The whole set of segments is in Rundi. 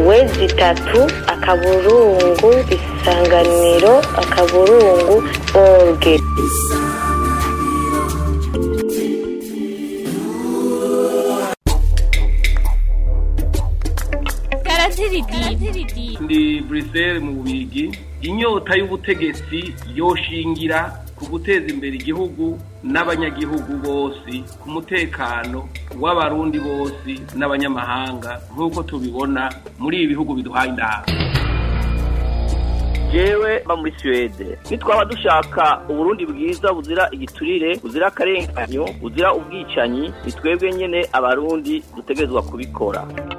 zishyuwe zitatu akaburungu isanganiro akaburungu orge ndi buruseli mu bigi inyota y'ubutegetsi yoshingira ku guteza imbere igihugu n'abanyagihugu bose ku mutekano w'abarundi bose n'abanyamahanga nk'uko tubibona muri ibi bihugu biduhaye inama jewe mba muri suwede nitwaba dushaka uburundi bwiza buzira igiturire buzira akarenganyo buzira ubwicanyi ni twebwe nyine abarundi dutegerezwa kubikora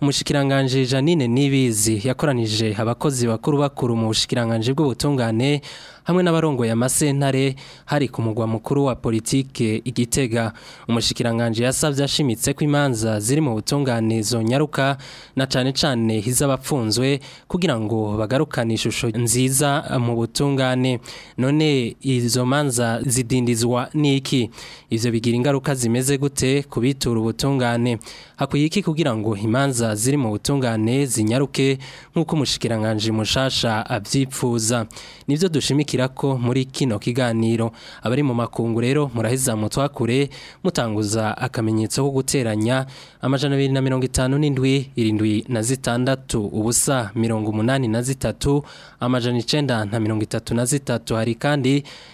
umushikiranganje janine nibizi yakoranije abakozi bakuru bakuru mu bushikiranganje bw'ubutungane hamwe ya amasentare hari ku mugwa mukuru wa politike igitega umushikiranganje yasabye ashimitse ko imanza ziri mu butungane nyaruka na cane hiza iz'abapfunzwe kugira ngo bagarukane ishusho nziza mu butungane none izo manza zidindizwa n'iki ivyo bigira ingaruka zimeze gute kubitura ubutungane hakwiye iki kugira ngo imanza ziri mu butungane zinyaruke nk'uko umushyikiranganje mushasha abyipfuza nibyo dushimikira ko muri kino kiganiro abari mu makungu rero muraheza mutwakure mutanguza akamenyetso ko guteranya amajana abiri na mirongo itanu n'indwi irindwi na zitandatu ubusa mirongo umunani na zitatu amajana icenda na mirongo itatu na zitatu hari kandi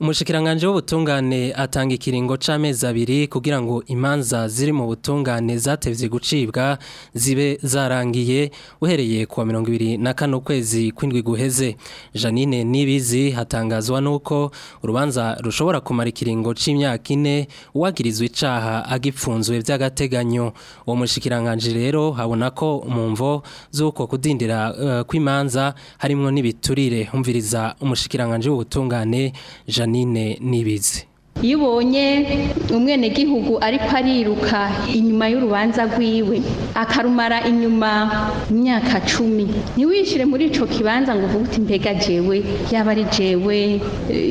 umushyikiranganje w'ubutungane atanga ikiringo cy'amezi abiri kugira ngo imanza ziri mu butungane zatevye gucibwa zibe zarangiye uhereye ku wa mirongo ibiri na kane ukwezi kw'indwi guheze janine nibizi hatangazwa n'uko urubanza rushobora kumara ikiringo cyimyaka ine uwagirizwa icaha agipfunzwe by'agateganyo uwo mushyikiranganje rero habona ko umumvo z'uko kudindira uh, kw'imanza harimo n'ibiturire humviriza umushikiranganje w'ubutungane janine n'ine n'ibizi iyo ubonye umwenegihugu ariko ariruka inyuma y'urubanza rwiwe akarumara inyuma imyaka cumi ntiwishyire muri icyo kibanza ngo uvuge uti mbega jewe yaba ari jewe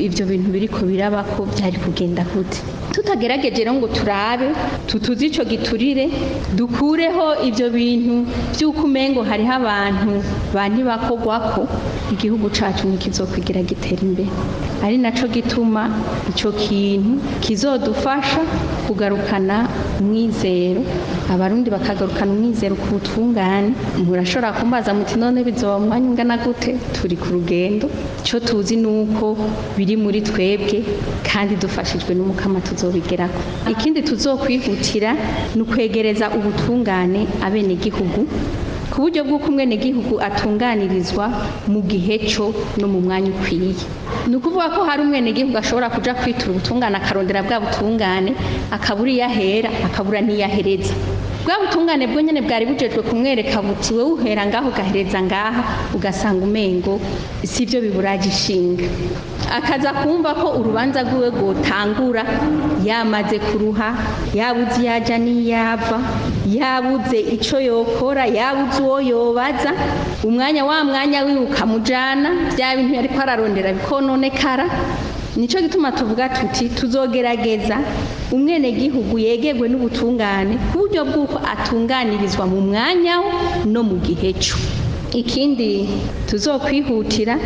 ibyo bintu biri ko biraba ko byari kugenda gute tutagerageje rero ngo turabe tutuze icyo giturire dukureho ibyo bintu by'uko umengo hariho abantu ba ntibakogwa ko igihugu cyacu ntikizo kugira gitere imbere ari nacyo gituma icyo kintu kizodufasha kugarukana umwizero abarundi bakagarukana umwizero ku butungane murashobora kumbaza muti none bizoba umwanya ungana gute turi ku rugendo icyo tuzi ni uko biri muri twebwe kandi dufashijwe n'umukama tuzobigeraho ikindi tuzokwihutira ni ukwegereza ubutungane abenegihugu ku buryo bw'uko umwenegihugu atunganirizwa mu gihe cyo no mu mwanya ukwiye ni ukuvuga ko hari umwenegihugu ashobora kujya kwitura ubutungane akarondera bwa butungane akabura iyo ahera akabura n'iyo ahereza bwa butungane bwo nyine bwari bujejwe kumwereka buti wowe uhera ngaho gahereza ngaha ugasanga umengo si ibyo biburagishinga akaza kumva ko urubanza rwiwe rwotangura yamaze kuruha yabuze iyo ajya n'iyava yabuze icyo yokora yabuze uwo yobaza umwanya wa mwanya wiwe ukamujyana bya bintu ariko ararondera bikononekara nicyo gituma tuvuga tuti tuzogerageza umwenegihugu yegerwe n'ubutungane ku buryo bw'uko atunganirizwa mu mwanya no mu gihe cyo ikindi tuzokwihutira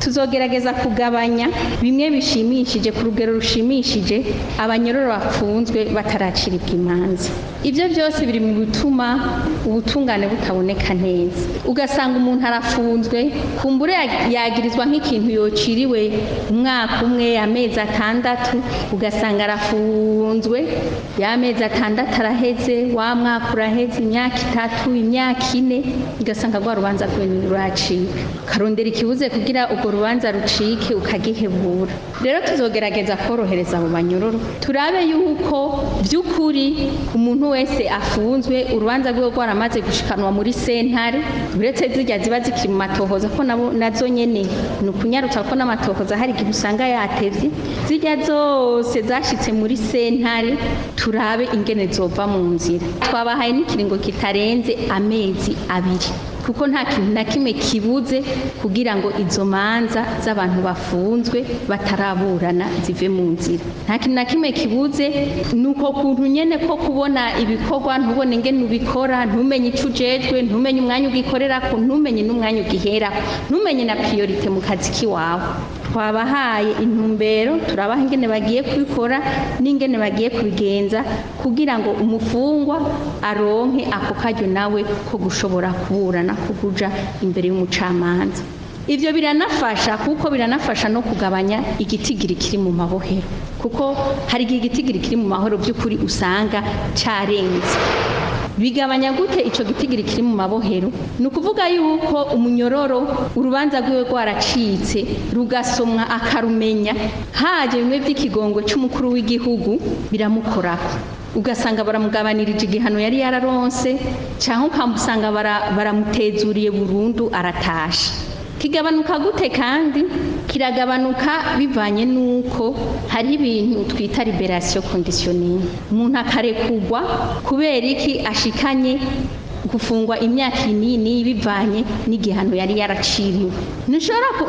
tuzogerageza kugabanya bimwe bishimishije ku rugero rushimishije abanyororo bafunzwe bataraciribwa imanza ibyo byose biri mu gutuma ubutungane butaboneka neza ugasanga umuntu arafunzwe kumbure yagirizwa nk'ikintu yociriwe umwaka umwe amezi atandatu ugasanga arafunzwe y'amezi atandatu araheze wa mwaka uraheze imyaka itatu imyaka ine ugasanga rwa rubanza rwenyine ruracika karondera ikibuze kugira ubwo urubanza rucike ukagihebura rero tuzogerageza korohereza mu banyururu turabe yuko by'ukuri umuntu wese afunzwe urubanza rwe rwaramaze gushikanwa muri sentare uretse zijya ziba zikiri mu matohoza ko nazo nyene ni ukunyarutsa ko n'amatohoza hari igihe usanga yatevye zijya zose zashitse muri sentare turabe ingene zova mu nzira twabahaye n'ikiringo kitarenze amezi abiri kuko nta na kimwe kibuze kugira ngo izo manza z'abantu bafunzwe bataraburana zive mu nzira nta kintu na kimwe kibuze nuko uko kuntu ko kubona ibikorwa ntubone ngene ubikora ntumenye icyo ujejwe ntumenye umwanya ugikorera ko ntumenye n'umwanya ugihera ntumenye na piyorite mu kazi k'iwawe twabahaye intumbero turabaha ingene bagiye kubikora n'ingene bagiye kubigenza kugira ngo umufungwa aronke ako kajyo nawe ko gushobora kuburana ko guja imbere y'umucamanza ibyo biranafasha kuko biranafasha no kugabanya igitigiri kiri mu mabohero kuko hari igihe igitigiri kiri mu mahoro by'ukuri usanga cyarenze bigabanya gute icyo gitigiri kiri mu mabohero ni ukuvuga yuko umunyororo urubanza rwiwe rwaracitse rugasomwa akarumenya haje bimwe by'ikigongo cy'umukuru w'igihugu biramukorako ugasanga baramugabanirije igihano yari yararonse cyangwa ukamusanga baramutezuriye burundu aratashe kigabanuka gute kandi kiragabanuka bivanye n'uko hari ibintu twita liberasiyo kondisiyoningi umuntu akarekugwa kubera iki ashikanye gufungwa imyaka inini bivanye n'igihano yari yaraciriwe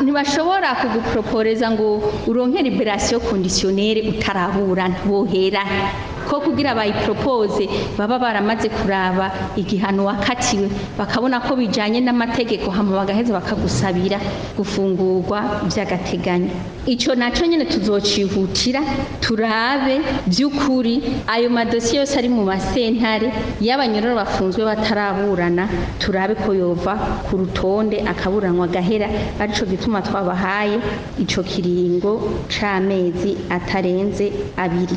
ntibashobora kuguproporeza ngo uronke liberasiyo kondisiyoneri utaraburana boherana ko kugira bayiporopoze baba baramaze kuraba igihano wakatiwe bakabona ko bijyanye n'amategeko hano bagaheza bakagusabira gufungurwa by'agateganyo icyo nacyo nyine tuzocihutira turabe by'ukuri ayo madosiye yose ari mu masentare y'abanyururu bafunzwe bataraburana turabe ko yova ku rutonde akaburanwa agahera aricyo gituma twabahaye icyo kiringo cy'amezi atarenze abiri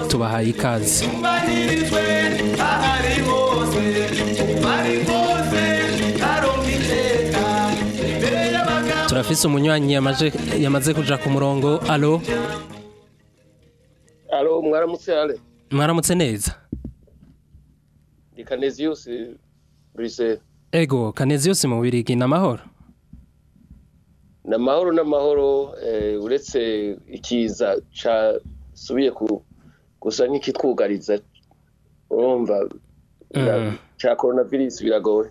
tubahaye ikaze turafise umunywanyi yamaze kuja ku murongo alo alo mwaramutse ale mwaramutse neza ni kaneziyusi brise ego kaneziyusi mu birigi ni amahoro ni amahoro n'amahoro eh, uretse ikiza casubiye gusa nk'ikitwugariza urumva cya korona virusi biragoye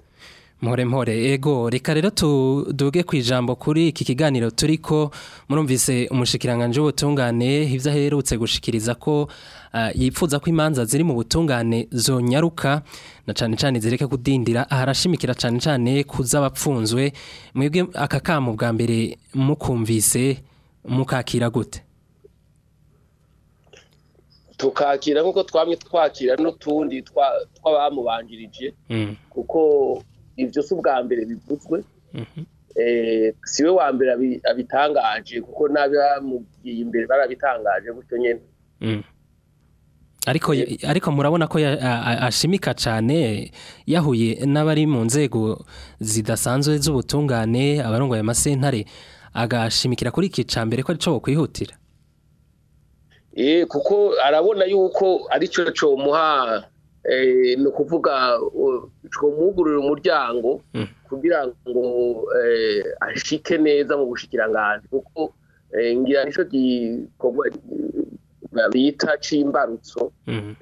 mpore mm. mpore ego reka rero tuduge ku ijambo kuri iki kiganiro turi ko murumvise umushikiranganje w'ubutungane ibyo aherutse gushikiriza ko uh, yipfuza ko imanza ziri mu butungane zonyaruka na cyane cyane zireke kudindira aharashimikira cyane cyane ku z'abapfunzwe mwebwe aka kamu bwa mbere mukumvise mukakira gute tukakira nk'uko twamwe twakira n'utundi tw'abamubanjirije mm. kuko ibyo si ubwa mbere bivutswe mm-hmm. eh, si we wa mbere abitangaje kuko n'abamubwiye imbere barabitangaje gutyo nyine mm. ariko ariko murabona ko ashimika cyane yahuye n'abari mu nzego zidasanzwe z'ubutungane abarongoye amasentare agashimikira kuri iki cya mbere ko ari cyo bakwihutira Eh, kuko arabona yuko aricyo cyomuha eh, ni ukuvuga twamwugurura umuryango hmm. kugira ngo eh, ashike neza mu bushikiranganji kuko ngira nicyo gikorwa bita cy'imbarutso hmm.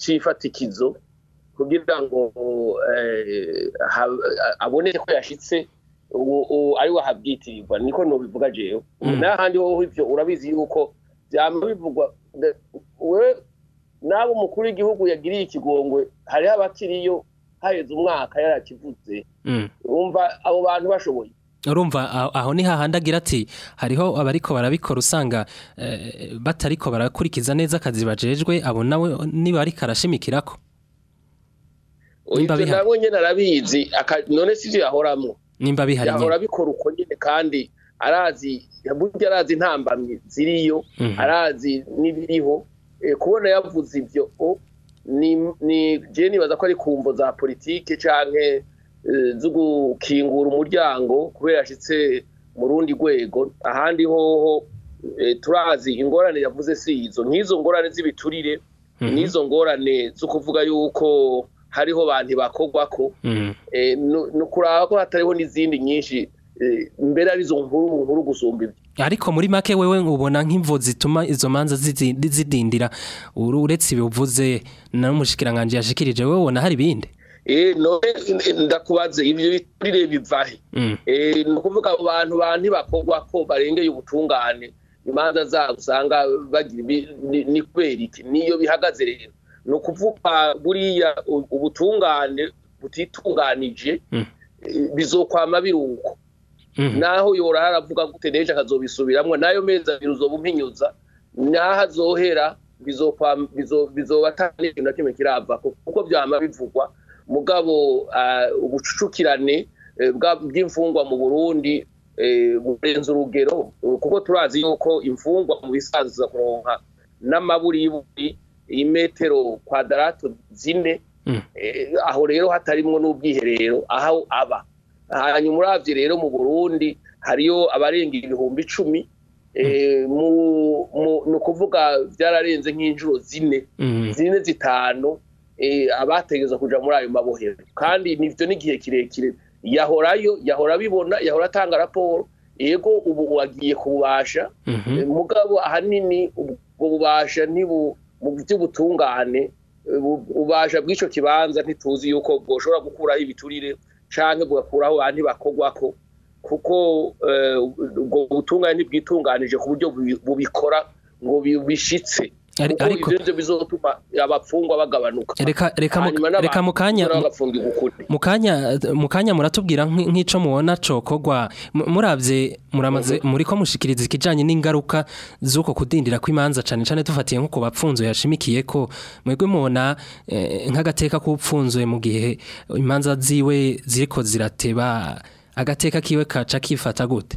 cy'ifatikizo kugira ngo abone ko yashyitse ari we ahabwitirirwa niko nubivuga jewe hmm. n'ahandi hoho ibyo urabizi yuko byaba bivugwa we nawe umukuru w'igihugu yagiriye ikigongwe hariho abakiriyo haheze umwaka yarakivutse mm. urumva abo bantu bashoboye urumva aho ni hahandi agira ati hariho abariko barabikora usanga eh, batariko barakurikiza neza akazi bajejwe abo nawe niba ariko arashimikirako ntabwo nyine arabizi none si ibyo yahoramwo nimba bihari nyine yahora abikora uko nyine kandi arazi burya arazi intambamyi ziriyo mhm. arazi n'ibiriho eh, kubona yavuze ibyo ni jeni nibaza ko ari kumbo za politiki cyangwa eh, zo umuryango kubera yashyitse mu rundi rwego ahandi hoho eh, turazi ingorane yavuze si izo nk'izo ngorane z'ibiturire mhm. n'izo ngorane zo kuvuga yuko hariho bantu bakogwa ko mhm. no kuraba ko hatariho n'izindi nyinshi Eh, mbere arizo nkuru nkuru gusumba ibyo ariko muri make wewe ubona nk'imvu zituma izo manza zidindira uretse ibivuze na n'umushikiranganje yashikirije wowe ubona hari ibindi eh none ndakubaze ibyo biturire bivahe mm. eh nukuvuga abantu bantu bakogwa ko barenge ubutungane imanza zabo usanga bagira ni kweriki niyo bihagaze rero nukuvuga buriya ubutungane butitunganije mm. eh, bizokwama biruko Mm-hmm. naho uyobora aravuga gute n'ejo akazobisubiramo n'ayo meza abiri uzoba umpinyuza naho azohera bizoba atari ikintu na kuko byama bivugwa mugabo uh, ubucucukirane eh, by’imfungwa mu burundi eh, burenze urugero kuko turazi yuko imfungwa mu bisanzwe kuronka n'amaburiburi imetero kwadarato zine mm. eh, aho rero hatarimo n'ubwiherero aho aba hanyuma urabye rero mu burundi hariyo abarenga ibihumbi icumi eh, ni ukuvuga byararenze nk'inshuro zine mm-hmm. zine zitanu eh, abategereza kujya muri ayo mabohero kandi nibyo n'igihe kirekire yahorayo yahora abibona yahora atanga raporo yego ubu wagiye kububasha mm-hmm. eh, mugabo ahanini ubwo bubasha mu by'ubutungane ububasha bw'icyo kibanza ntituzi yuko bwoshobora gukuraho ibiturire cyangwa bugakuraho ntibakogwako kuko eh, ubwo butunga ntibwitunganije ku buryo bubikora ngo bishitse ariko ibyo bizotuma abafungwa bagabanuka reka mu kanya mu kanya muratubwira nk'ico mubona cokogwa murabye muramaze mhm. muri ko mushikiriza ikijanye n'ingaruka z'uko kudindira kw'imanza cane cane tufatiye nk’uko kubapfunzo yashimikiye ko mwebwe mubona eh, nk'agateka kupfunzwe mu gihe imanza ziwe ziriko zirateba agateka kiwe kaca kifata gute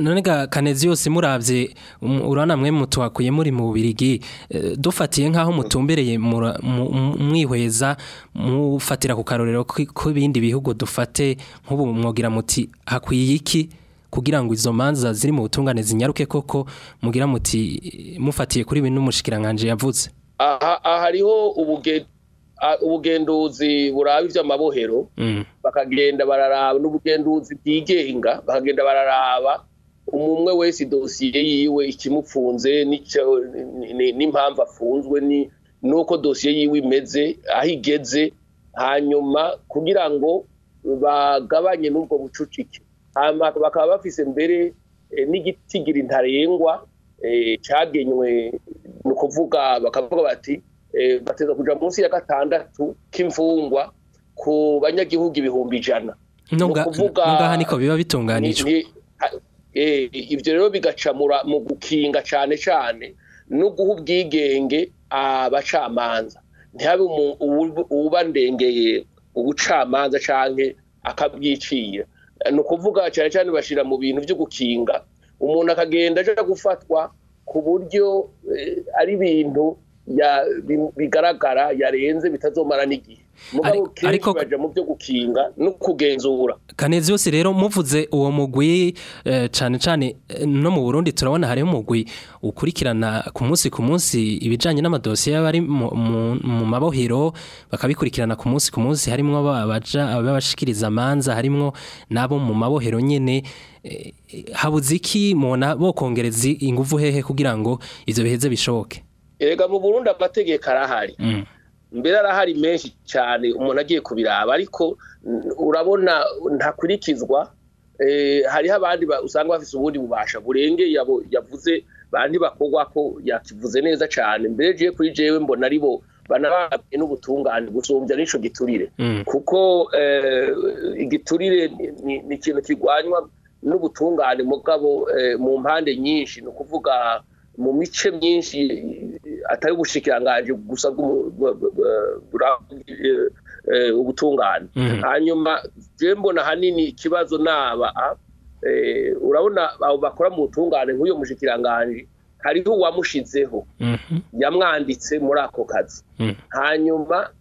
none kanezi yose murabye um, urana mwe mutuhakuye muri mu bubirigi eh, dufatiye nk'aho mutumbereye mwihweza mufatira ku karorero k'ibindi bihugu dufate nk'ubu mwogira muti hakwiye iki kugira ngo izo manza ziri mu butungane zinyaruke koko mugira muti mufatiye kuri bino n'umushikirankanje yavutse aha hariho ubugeni ubugenduzi buraba iby'amabohero mm. bakagenda bararaba n'ubugenduzi byigenga bakagenda bararaba umwe wese dosiye yiwe ikimupfunze n'impamvu afunzwe nuko dosiye yiwe imeze aho igeze hanyuma kugira ngo bagabanye n'ubwo bucucike bakaba bafise mbere eh, n’igitigiri ntarengwa eh, cyagenywe ni ukuvuga bakavuga bati Eh, bateza kuja munsi ya gatandatu k'imfungwa ku banyagihugu ibihumbi ijana ngaha niko biba bitunganijwe ibyo eh, rero bigacamura mu gukinga cyane cyane no guha ubwigenge abacamanza ntihabe uba ndengeye ubucamanza cyangwa akabyicira ni ukuvuga cyane cyane bashyira mu bintu byo gukinga umuntu akagenda aje gufatwa ku buryo eh, ari ibintu bigaragara yarenze bitazomarana igihe ariko baje mu byo gukinga no kugenzura kanezi yose rero muvuze uwo mugwi eh, cyane cyane eh, no mu Burundi turabona hari umugwi ukurikirana ku munsi ku munsi ibijanye n'amadosiye y'abari mu mabohero bakabikurikirana ku munsi ku munsi harimo abaja ababashikiriza amanza harimo nabo mu mabohero nyene eh, habuziki mona bokongereza ingufu hehe kugira ngo izo biheze bishoboke erega mu burundi amategeko arahari mm. mbere arahari menshi cyane umuntu agiye kubiraba ariko urabona ntakurikizwa eh, hariho abandi usanga bafite ubundi bubasha burengeye yavuze bandi bakogwa ko yakivuze neza cyane mbere jiye kuri jewe mbona ari bo banababwe n'ubutungane gusumbya n'ico giturire mm. kuko eh, igiturire ni ikintu kirwanywa n'ubutungane mugabo eh, mu mpande nyinshi ni ukuvuga mu mice myinshi atari ubushikiranganji gusa eh, eh, ubutungane mhm. hanyuma je mbona ahanini ikibazo naba ah, eh, urabona bakora mu butungane nk'uyo mushikiranganji hariho uwamushizeho mhm. yamwanditse muri ako kazi mhm. hanyuma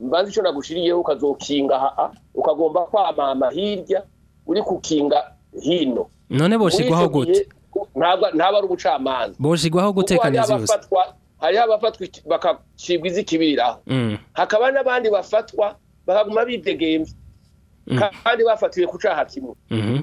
mbaze icyo nagushiriyeho ukazokinga aha ukagomba kwamama hirya uri kukinga hino none boshyirwaho gute ntabwo ari ubucamanza boshyirwaho gutekaniza yose hariho abafatwa bakacibwa izikibiriraho mm. hakaba n'abandi bafatwa bakaguma bidegemvye mm. kandi bafatiwe ku caha kimwe mm-hmm.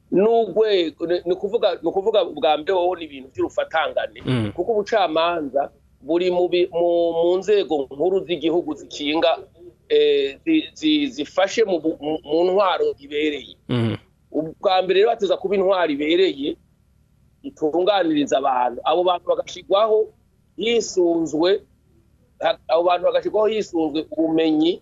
n'urwego ni ukuvuga bwa mbere wowe ni ibintu by'urufatangane mm. kuko ubucamanza buri mu nzego nkuru z'igihugu zikinga eh, zifashe mu ntwaro ibereye mm. ubwa mbere rero bateza kuba intwaro ibereye itunganiriza abantu abo bantu bagashyirwaho hisunzwe abo bantu bagashyirwaho yisunzwe ubumenyi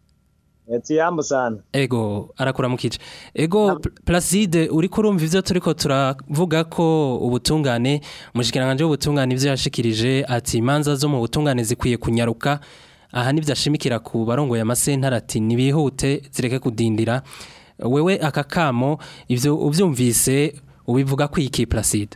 Yatiyambo sana. Ego, arakuramukije. Ego Placide uriko urumva ivyo turiko turavuga ko ubutungane mushikiranganje ubutungane ivyo yashikirije ati imanza zo mu butungane zikwiye kunyaruka. Aha nivyo ashimikira ku barongoye amasentara ati nibihute zireke kudindira. wewe aka kamo ibyo ubyumvise ubivuga ku iki placide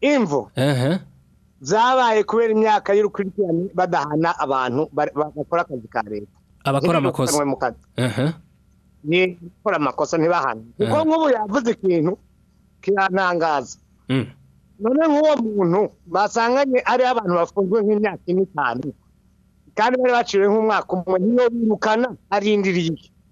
imvo zabaye kubera imyaka y'urukurikirane badahana abantu bakora akazi ka leta abakora amakosa ni gukora amakosa ntibahane kuko nk'ubu yavuze ikintu kirantangaza mm. none nk'uwo muntu basanganye ari abantu bafunzwe nk'imyaka ine itanu kandi bari baciwe nk'umwaka umwe niyo birukana arindiriye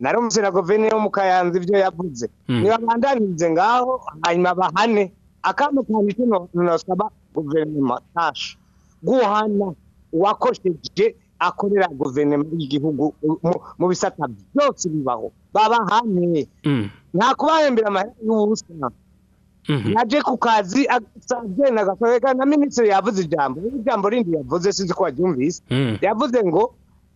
narumvise na guverineri wo mu kayanza ibyo yavuze hmm. ntibabandanirize ngaho hanyuma bahane akantu kantu tunasaba guverinoma tasha guhana uwakosheje akorera guverinoma y'igihugu mu bisata byose bibaho babahaniye hmm. nta kubahembera amahera y'ubusa hmm. naje ku kazi agenda agakoreka na minisitiri yavuze ijambo ijambo rindi yavuze sinzi ko waryumvise yavuze ngo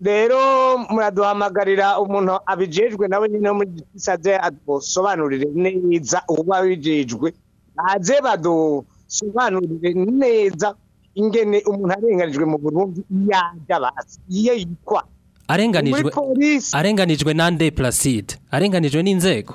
rero muraduhamagarira umuntu abijejwe nawe nyine muri gisade adusobanurire neza ubu abijejwe baze badusobanurire neza ingene umuntu arenganijwe mu burundi yajya bazi iyo yitwara arenganijwe arenganijwe nande placide arenganijwe n'inzego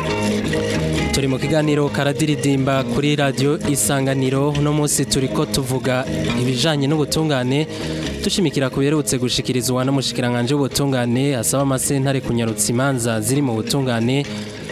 mu kiganiro karadiridimba kuri radio isanganiro uno munsi turi tuvuga ibijyanye n'ubutungane dushimikira ku biherutse gushyikirizwa n'umushyikiranganje ubutungane asaba amasentare kunyarutsa imanza ziri mu butungane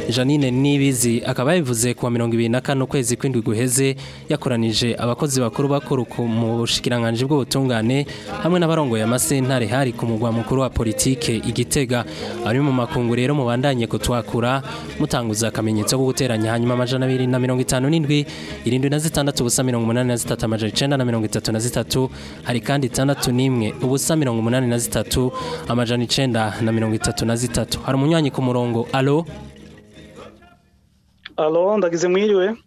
Janine Nibizi akaba yabivuze ku wa mirongo ibiri na kane ukwezi kw'indwi guheze yakoranije abakozi bakuru bakuru mu bushikiranganje bw'ubutungane hamwe ya Masentare hari ku mugwa mukuru wa politike igitega ari mu makungu rero mubandanye kutwakura mutanguza akamenyetso ko guteranya hanyuma amajana abiri na mirongo itanu n'indwi irindwi na zitandatu ubusa mirongo umunani na zitatu amajana icenda na mirongo itatu na zitatu hari kandi itandatu n'imwe ubusa mirongo umunani na zitatu amajana icenda na mirongo itatu na zitatu hari umunywanyi ku murongo alo alo ndagize mwiriwe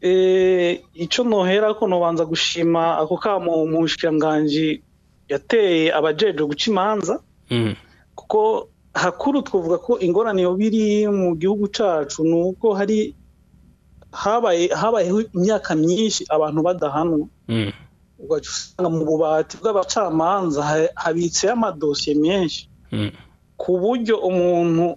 Eh, icyo nohera ko nobanza gushima ako kamo mu yateye abajejwe guca imanza mm. kuko hakuru twavuga ko ingorane yo biri mu gihugu cacu nuko hari habaye habayeho imyaka myinshi abantu badahanwa mm. ugahita mu bubati bw'abacamanza habitseho amadosiye menshi mm. ku buryo umuntu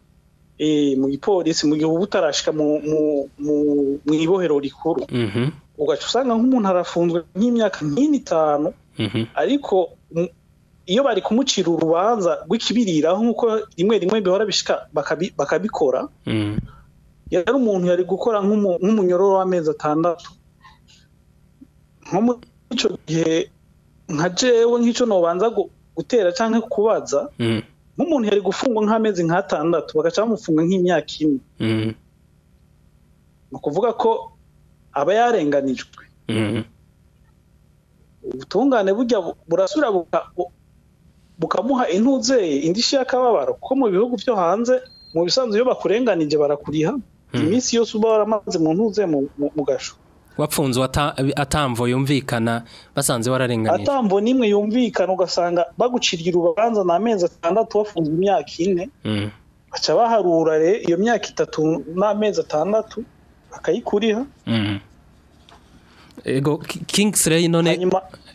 eh, mu gipolisi mu gihe uba utarashyika mu ibohero rikuru mhm. ugaca usanga nk'umuntu arafunzwe nk'imyaka nk'ine itanu mhm. ariko iyo bari kumucira urubanza rw'ikibirira nk'uko rimwe rimwe bihora bishika bakabikora mm. yari umuntu yari gukora nk'umunyororo w'amezi atandatu nko muri icyo gihe nka jewe nk'icyo ntubanza gutera cyangwa kubaza mm. nk'umuntu yari gufungwa nk'amezi nk'atandatu bagaca bamufunga nk'imyaka ine mm. ni ukuvuga ko aba yarenganijwe ubutungane burya burasubira bukamuha intuze indishyi y'akababaro kuko mu bihugu byo hanze mu bisanzwe iyo bakurenganije barakuriha hmm. iminsi yose uba waramaze mu ntuze mu gasho wapfunze atamvo yumvikana basanze wararenganije atamvo n'imwe yumvikana ugasanga baguciriye urubanza namezi atandatu wafunze imyaka ine hmm. baca baharura iyo myaka itatu n'amezi atandatu bakayikuriha hmm. ego kingisireyi none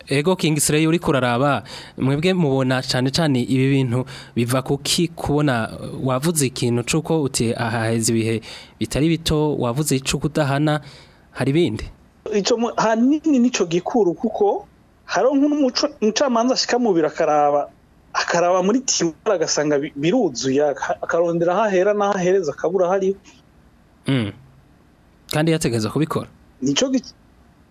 ego kingisireyi uri kuraraba mwebwe mubona cyane cyane ibi bintu biva kuki kubona wavuze ikintu cy'uko uti ahaheza ibihe bitari bito wavuze icuko udahana hari ibindi hanini nicyo gikuru kuko hari nk'umucamanza asikamubira akaraba akaraba muri tiwara agasanga biruzuye akarondera ahahera n'ahahereza akabura hariho mm. kandi yategeza kubikora nicyo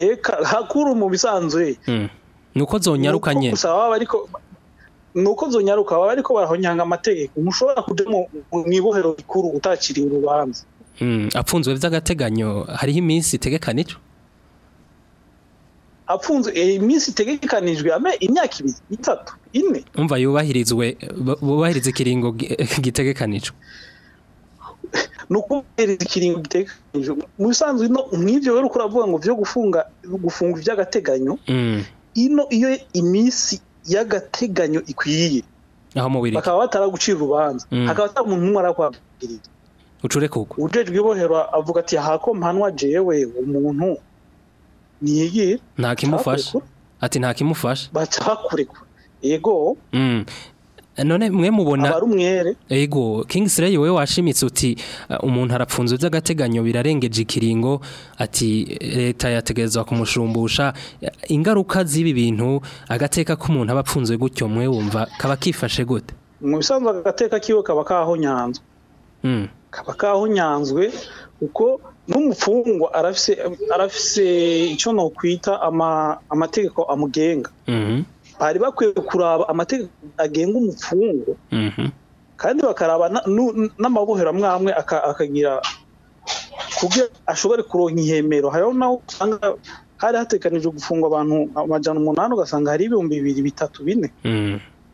reka hakuru mu bisanzwe mm. ni uko zonyaruka nyine ni uko zonyaruka baba ariko barahonyanga amategeko ntushobora kujya mu ibohero rikuru utakiriye urubanza hmm, apfunzwe by'agateganyo hariho iminsi itegekanijwe apfunzwe eh, iminsi itegekanijwe imyaka ibiri itatu ine umva yubahirizwe bubahiriza ikiringo gitegekanijwe ni ukubahiriza ikiringo gitegekanijwe mu bisanzwe mu ibyo rero uravuga ngo byo gufunga gufunga iby'agateganyo hmm. ino iyo iminsi y'agateganyo ikwiye aho mubiri bakaba bataragucira urubanza mm. hakaba ata muntu umwe arakwabwiriza ucure ujejwe ibohero avuga ati hakompanwa jewe umuntu niyigira nta kimufasha ati nta kimufasha bacakurekura yego mm. Eh, none mwe mubona aba ari umwere yego kingisireyi wowe washimitse uti eh, umuntu arapfunze by'agateganyo birarengeje ikiringo ati eh, leta yategerezwa kumushumbusha ingaruka z'ibi bintu agateka k'umuntu aba apfunze gutyo mwe wumva kaba kifashe gute mu bisanzwe agateka kiwe kaba kahonyanzwe hmm. kaba kahonyanzwe kuko n'umupfungwa arafise icyo nakwita amategeko amugenga hmm. bari bakwiye kuraba amategeko agenga umupfungo mhm. kandi bakaraba n'amaboheramwamwe akagira kugira ashobore kuronka ihemero hariho naho usanga hari hatekanijwe gufungwa abantu amajyana umunani ugasanga hari ibihumbi bibiri bitatu bine mhm.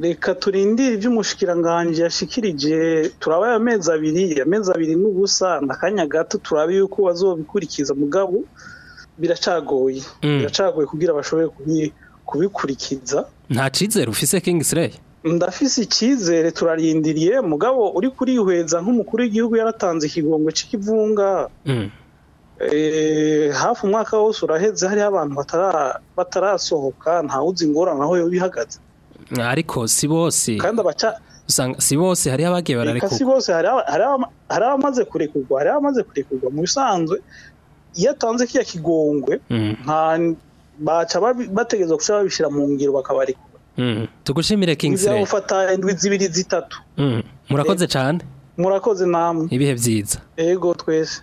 reka turindire ibyo umushikiranganje yashikirije turaba amezi abiri amezi abiri n'ubusa akanya gato turaba yuko bazobikurikiza mugabo biracagoye mm. biracagoye kugira bashoboye kubikurikiza nta cyizere ufise kingi sireyi ndafise icyizere turarindiriye mugabo uri kurihweza nk'umukuru w'igihugu yaratanze ikigongo cy'ikivunga mm. eh, hafi umwaka wose uraheze hariho abantu batarasohoka ntawuzi ingorane aho bihagaze ariko si bose si bose hariho abagiye bararekurwa si bose hariho abamaze kurekurwa hariho abamaze kurekurwa mu bisanzwe iyo atanze kiriya kigongwe hmm. baca bategereza guca babishyira mu ngiro bakabarekura hmm. tugushimire kingsley ufata indwi zibiri zitatu hmm. murakoze eh, cyane murakoze namwe ibihe byiza yego twese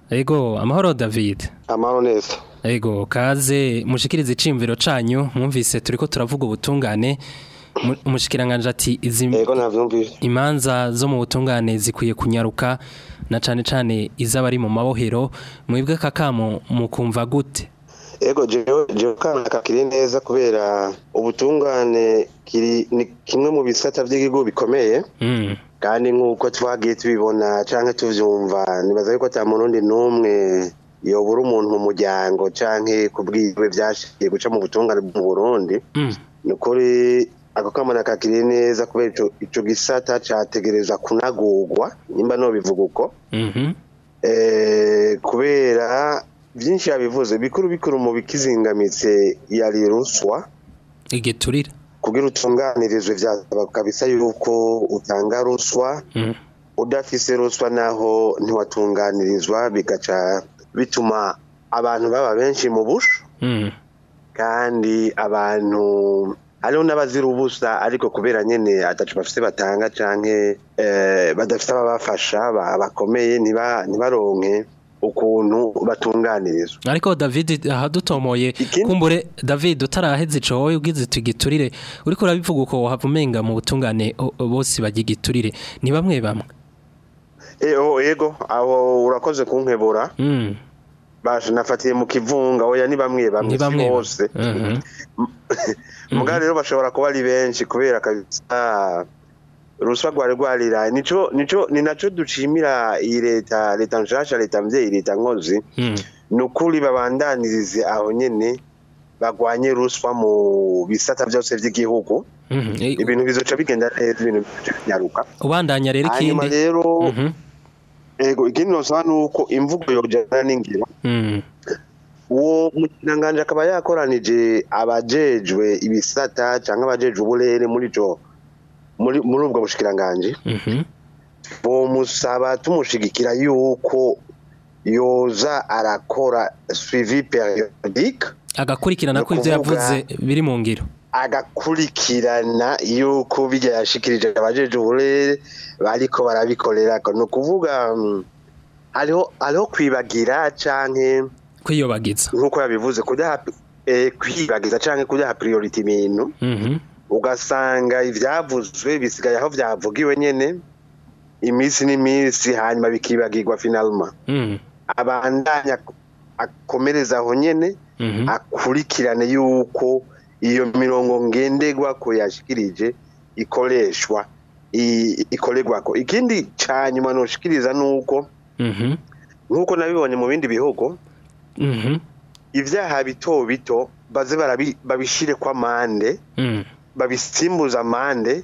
Ego amahoro David amahoro neza Ego kaze mushikirize icimviro canyu mwumvise turiko turavuga ubutungane umushikiranganje ati izi imanza zo mu butungane zikwiye kunyaruka na cane cane izabari mu mabohero mwebwe kakamo mukumva gute Ego jewe jewe kana kakiri neza kubera ubutungane kiri ni kimwe mu bisata by'igihugu bikomeye mm. kandi nk'uko twagiye tubibona cyangwa tubyumva nibaza yuko nta murundi n'umwe yobura umuntu mu muryango cyangwa kubwiwe bwiwe guca mu butungane mu burundi hmm. ni ukuri ako kamana kakiriye neza kubera icyo gisata cyategereza kunagurwa nimba ntubivuga uko mhm. eh, kubera byinshi yabivuze bikuru bikuru mu bikizingamitse yari ruswa igiturira kugira utunganirizwe byasaba kabisa yuko utanga ruswa hmm. udafise ruswa naho ntiwatunganirizwa bigaca bituma abantu baba benshi mu busho hmm. kandi abantu hariho n'abazira ubusa ariko kubera nyine atacu bafise batanga canke eh, badafite ababafasha bakomeye ntibaronke ukuntu batunganirizwa ariko david ahadutomoye kumbure david utaraheze ico wowe ubwize tugiturire uriko urabivuga uko wahavumenga mu butungane bose bagigiturire ni bamwe bamwe eh, oh, Ego ego aho urakoze kunkebura mm. basha nafatiye mu kivunga oya ni bamwe bamwe bose muga hmm. rero bashobora kuba ari benshi kubera kabisa ruswa rwari nico nico ni naco ducimira iyi leta leta nshasha leta mvyeyi leta nkozi mm. nukuri babandanirize aho nyene bagwanye ruswa mu bisata byose by'igihugu mm ibintu bizoca bigenda neza ibintu nyaruka ubandanya rero ikindi hanyuma rero mhm. ego ikindi nuko imvugo yojana n'ingiro mm. uwo mukinanganje akaba yakoranije abajejwe ibisata cyangwa abajejwe uburere muri ico muri ubwo bushikiranganji mm-hmm. bumusaba tumushigikira yuko yoza arakora suivi periodique agakurikirana ko ibyo yavuze biri mu ngiro agakurikirana yuko bijya yashikirije abajeje uburere bariko barabikorera ni ukuvuga hariho mm, hariho kwibagira canke kwiyobagiza nk'uko yabivuze kudaha eh, kwibagiza kujya kudaha priority ibintu mm -hmm. ugasanga ibyavuzwe bisigaye aho byavugiwe nyine iminsi n'iminsi hanyuma bikibagirwa finalma mm-hmm. abandanya akomereza aho nyine mm-hmm. akurikirane yuko iyo mirongo ngendegwa ko yashyikirije ikoreshwa ko ikindi cya nyuma ntushikiriza nuko mm-hmm. nk'uko nabibonye mu bindi bihugu ibyaha bito bito baze babishyire kwa mande mm. babisimbuza amande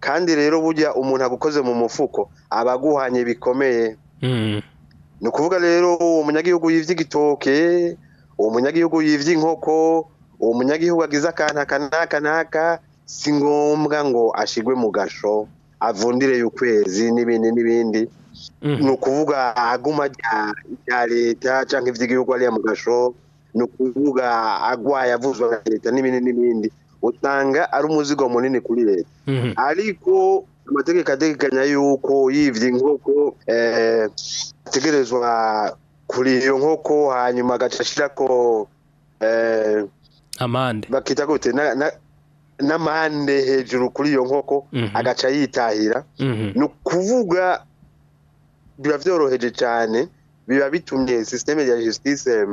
kandi rero burya umuntu agukoze mu mufuko abaguhanye bikomeye Hmm. ni ukuvuga rero uwo munyagihugu yivye igitoke uwo munyagihugu yivye inkoko uwo munyagihugu agize akantu akanaka naka si ngombwa ngo ashigwe mu gasho avundire y'ukwezi n'ibindi n'ibindi hmm. ni ukuvuga aguma rya leta cyangwa iby'igihugu ariya mu gasho ni ukuvuga agwaye avuzwa na leta n'ibindi n'ibindi usanga ari umuzigo munini kuri leta hmm. ariko amategeko ategekanya yuko yivye inkoko eh, ategerezwa kuri iyo nkoko hanyuma agaca ashirako eh, amande bakita gute n'amande hejuru kuri iyo nkoko mhm. agaca yitahira mhm. ni kuvuga biba vyoroheje cane biba bitumye systeme ya justice eh,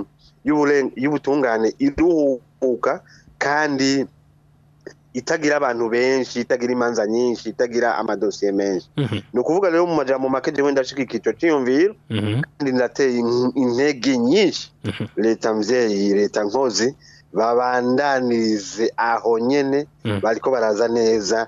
y'ubutungane iruhuka kandi itagira abantu benshi itagira imanza nyinshi itagira amadosiye menshi mhm. ni ukuvuga rero mu majambo make jewe ndashikika ico ciyumviro mhm. kandi ndateye intege nyinshi mhm. leta mvyeyi leta nkozi babandanize aho nyene bariko baraza neza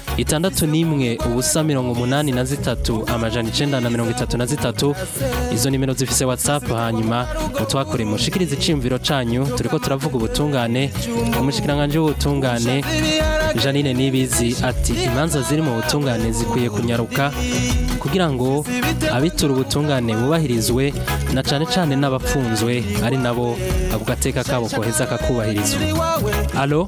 itandatu n'imwe ubusa mirongo umunani na zitatu amajana icyenda na mirongo itatu na zitatu izo nimero zifite watsapu hanyuma mutwakore mushikirize icyumviro cyanyu turi ko turavuga ubutungane umushyikiranganje w'ubutungane janine nibizi ati imanza ziri mu butungane zikwiye kunyaruka kugira ngo abitura ubutungane bubahirizwe na cyane cyane n'abapfunzwe ari nabo avuga ateka kabo koheza kakubahirizwa alo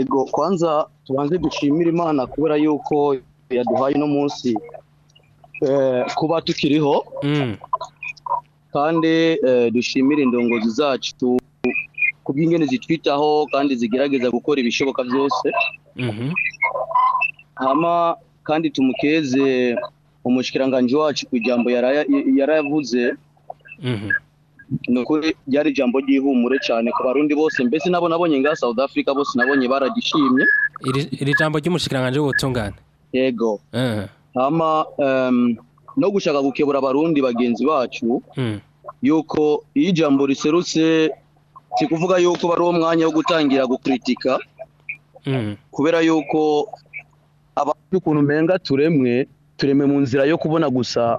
ego kwanza tubanze dushimira imana kubera yuko yaduhaye uno munsi Eh, kuba tukiriho mm. kandi eh, dushimire indongozi zacu ku bw'ingene zitwitaho kandi zigerageza gukora ibishoboka byose mm-hmm. hama kandi tumukeze umushyikiranganji wacu ku ijambo yarayavuze mm-hmm. ni ukuri ryari ijambo ry'ihumure cyane ku barundi bose mbese nabo nabonye nga South Africa bose nabonye baragishimye iri jambo ry'umushyikiranganji w'ubutungane yego uh-huh. no gushaka gukebura abarundi bagenzi bacu hmm. yuko iyo ijambo riserutse si kuvuga yuko bari umwanya wo gutangira gukritika hmm. kubera yuko abantu ukuntu umenga turemwe turemwe mu nzira yo kubona gusa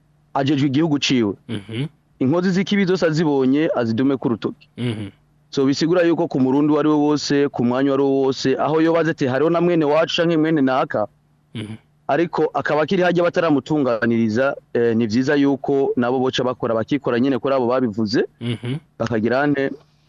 agejwe igihugu uciwe mhm. inkozi z'ikibi zose azibonye azidume k'urutoki mhm. so bisigura yuko ku murundi uwo ari we wose ku mwanya uwo ari wo wose aho iyo bazete hariho na mwene wacu cyangwa mwene naka ariko akaba akiri hajya bataramutunganiriza eh, ni byiza yuko nabo boca bakora bakikora nyine kuri abo babivuze mhm. bakagira ne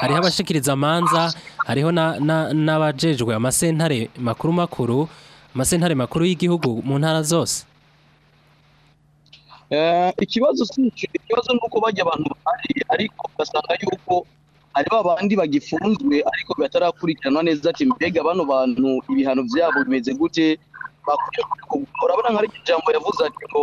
hariho abashikiriza amanza hariho n'abajejwe amasentare makuru makuru amasentare makuru y'igihugu mu ntara zose eh, ikibazo si ikibazo ni uko bajya abantu bahari ariko ugasanga yuko hari ba bandi bagifunzwe ariko batarakurikiranwa neza ati mbega bano bantu ibihano byabo bimeze gute urabona nka rijambo yavuze ati ngo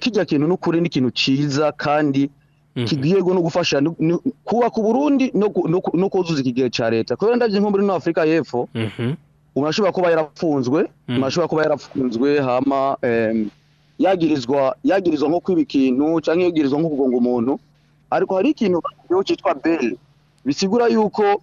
kijya kintu n'ukuri n'ikintu cyiza kandi Mhm. kigiye no gufasha kubaka uburundi no kuzuza iki gihe cya leta kubera ndabyo nko muri afurika y'epfo umuntu mhm. ashobora kuba yarafunzwe umuntu mhm. ashobora kuba yarafunzwe hama yagirizwa yagirizwa nko kwiba ikintu cyangwa yagirizwa nko kugonga umuntu ariko hari ikintu cyitwa beli bisigura yuko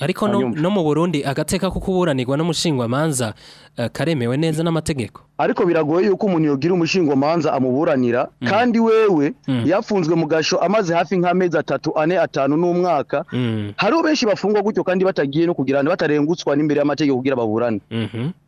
ariko no mu burundi agateka ko kuburanirwa n'umushingwamanza eh, karemewe neza n'amategeko ariko biragoye uko umuntu yogira manza amuburanira mm. kandi wewe mm. yafunzwe mu gasho amaze hafi nk'amezi atatu ane atanu n'umwaka mm. hari benshi bafungwa gutyo kandi batagiye no kugira ngo batarengutswa n'imbere y'amategeko kugira baburane mhm.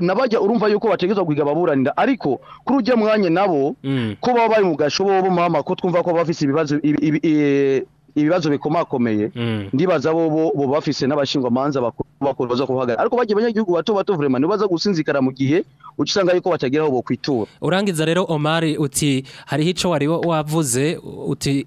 nabajya urumva yuko bategereza kwiga baburanira ariko kuri ujya mwanya nabo mm. ko baba bari mu gashobo bo mama ko twumva ko bafise ibibazo e, ibibazo bikomakomeye mm. ndibaza bo bo bafise n'abashingwamanza bakuru baza kuhagarara ariko bagiye abanyagihugu bato bato vraiment nibaza gusinzikara mu gihe ucisanga yuko batageraho bo kwitura urangiza rero omari uti hariho icyo wari wavuze uti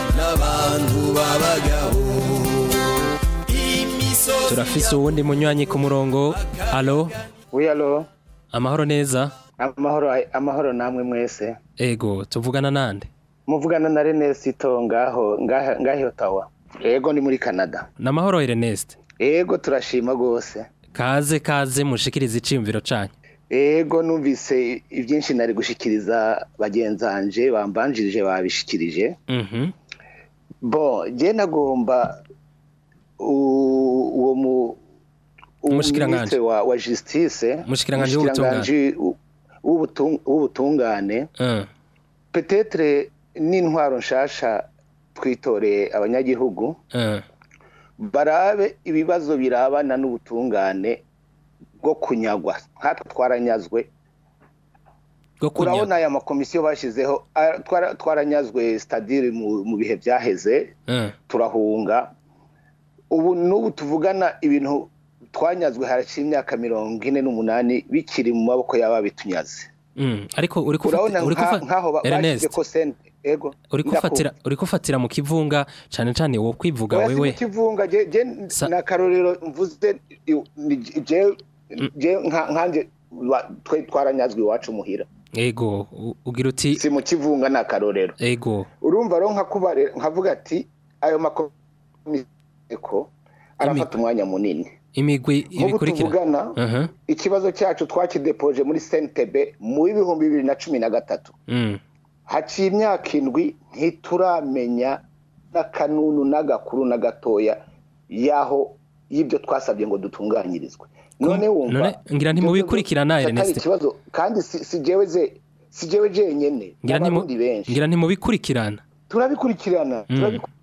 n'abantu b'abagabo turafise uwundi munywanyi ku murongo alo alo amahoro neza amahoro amahoro namwe mwese ego tuvugana nande muvugana na Renesi ngaho ngaho ngaho tawa ego ni muri Canada na mahoro Renesi Ego turashima rwose kaze kaze mushikiriza iciyumviro cyanyu Ego numvise ibyinshi nari gushikiriza bagenzanje bambanjirije babishikirije mhm. bo njye nagomba uwo mu umushyikiranganje wa jisitise umushyikiranganje w'ubutungane mm. petetere n'intwaro nshasha twitoreye abanyagihugu mm. barabe ibibazo birabana n'ubutungane bwo kunyagwa nkatwe twaranyazwe turabona aya makomisiyo bashyizeho twaranyazwe sitadire mu bihe byaheze turahunga ubu n'ubu tuvugana ibintu twanyazwe haraciye imyaka mirongo ine n'umunani bikiri mu maboko y'ababitunyaze mm. ariko uri nk'aho bashyize ko sente ego uri kufatira mu kivunga cyane cyane wo kwivuga wewe kivunga na karorero mvuze mm. nkanjye twe twaranyazwe iwacu muhira ego ugira uti si mu kivunga na karorero ego urumva ronka kubare nkavuga ati ayo makomiko arafata umwanya munini imigwi ibikurikira uh-huh. ikibazo cyacu twakidepoje muri sentebe mu bihumbi bibiri na cumi na gatatu mm. haciye imyaka indwi ntituramenya n'akanunu n'agakuru na gatoya y'aho y'ibyo twasabye ngo dutunganyirizwe none wumva ngira ntimubikurikirana ereneste kandi si jyewe jenyine n'abarundi benshi ngira ntimubikurikirana turabikurikirana hmm.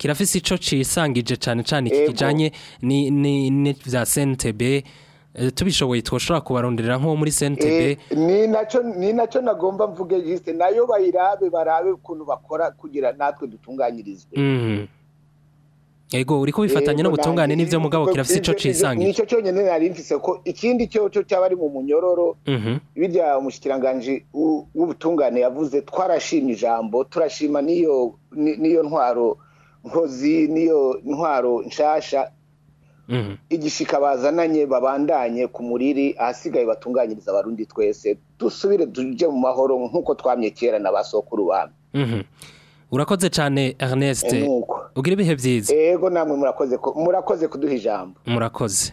kirafite icyo cisangije cyane cyane iki kijyanye ni bya sentebe eh, tubishoboye twashobora kubarondera nko muri sentebe eh, ni nacyo nagomba mvuge jisite nayo bayirabe barabe ukuntu bakora kugira natwe dutunganyirizwe mhm. yego uri kubifatanya eh, n'ubutungane n'ibyo mugabo kirafite icyo cisangiye nicyo cyonyine nari mfise ko ikindi cyo cyo cyaba ari mu munyororo mhm. birya umushikiranganje w'ubutungane yavuze twarashimye ijambo turashima niyo niyo ntwaro nkozi niyo ntwaro nshasha mhm. igishika bazananye babandanye ku muriri ahasigaye batunganyiriza abarundi twese dusubire tujye mu mahoro nk'uko twamye kera na ba sokuru bamwe mhm. urakoze cyane ernest e, nuko ugira ibihe byiza yego namwe murakoze murakoze kuduha ijambo murakoze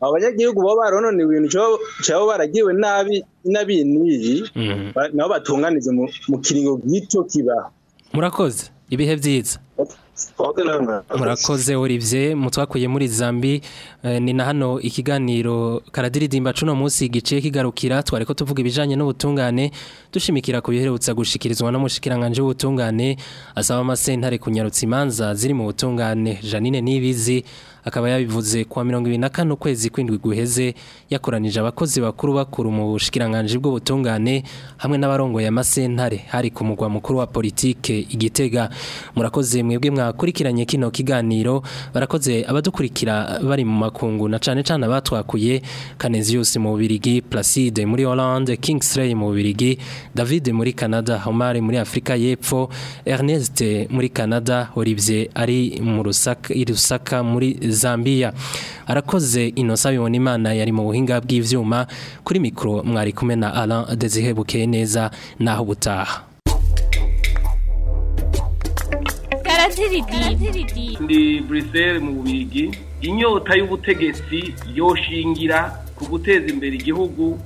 abanyagihugu baba baronone ibintu cyabo baragiwe nabi n'abiniyi mhm. nabo batunganize mu kiringo gito kibaho murakoze ibihe byiza murakoze uribye mutwakuye muri zambi eh, ni na hano ikiganiro karadiridimba cuno munsi giciye kigarukira twari ko tuvuga ibijanye n'ubutungane dushimikira ku biherutsa gushikirizwa n'umushikiranganje w'ubutungane asaba amasentare kunyarutsa imanza ziri mu butungane janine n'ibizi akaba yabivuze kuwa mirongo ibiri na kane ukwezi kw'indwi guheze yakoranije abakozi bakuru bakuru mu bushikiranganji bw'ubutungane hamwe n'abarongoye amasentare hari ku mugwa mukuru wa politike igitega murakoze mwebwe mwakurikiranye kino kiganiro barakoze abadukurikira bari mu makungu na cyane cyane abatwakuye Canesius mu Bubiligi Placide muri Hollande Kingsley mu Bubiligi David muri Canada Omar muri Afrika y'Epfo Ernest muri Canada Olivier ari mu Rusaka muri Zambia arakoze inosa bibona imana yari mu buhinga bw'ivyuma kuri mikro mwari kumwe na Alain Dezihebukeye neza naho butaha Ndi Bruxelles mu Bigi inyota y'ubutegetsi yoshingira ku guteza imbere igihugu